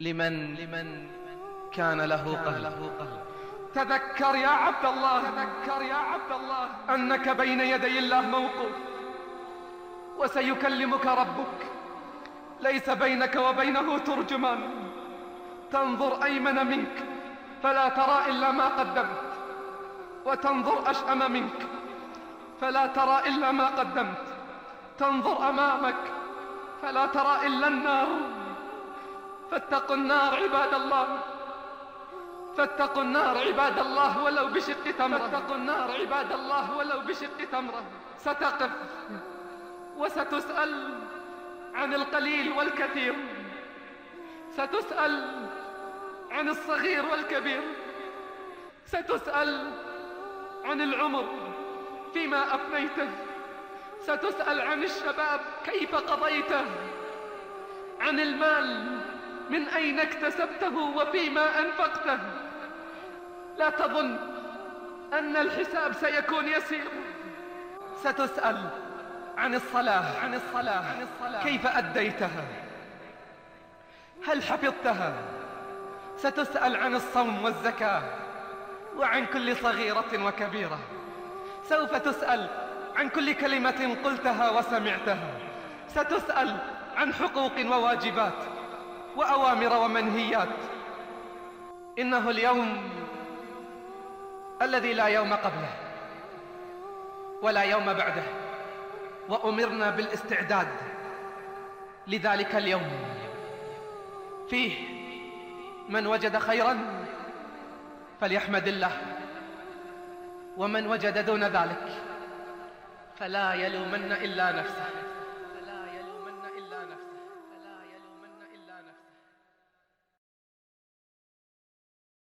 لمن لمن كان له قلب تذكر يا عبد الله تذكر يا عبد الله أنك بين يدي الله موقوف وسيكلمك ربك. ليس بينك وبينه ترجمان. تنظر أيمن منك فلا ترى إلا ما قدمت. وتنظر أشأم منك فلا ترى إلا ما قدمت. تنظر أمامك فلا ترى إلا النار. فاتقوا النار عباد الله. فاتقوا النار عباد الله ولو بشق تمرة. فاتقوا النار عباد الله ولو بشق تمرة. ستقف وستسأل عن القليل والكثير. ستسأل عن الصغير والكبير. ستسأل عن العمر فيما أفنيته. ستسأل عن الشباب كيف قضيته. عن المال من أين اكتسبته وفيما أنفقته؟ لا تظن أن الحساب سيكون يسير. ستسأل عن الصلاة. عن الصلاة. عن الصلاة. كيف أديتها؟ هل حفظتها؟ ستسأل عن الصوم والزكاة وعن كل صغيرة وكبيرة. سوف تسأل عن كل كلمة قلتها وسمعتها. ستسأل عن حقوق وواجبات. وأوامر ومنهيات. إنه اليوم الذي لا يوم قبله ولا يوم بعده. وأمرنا بالاستعداد لذلك اليوم. فيه من وجد خيرا فليحمد الله. ومن وجد دون ذلك فلا يلومن إلا نفسه.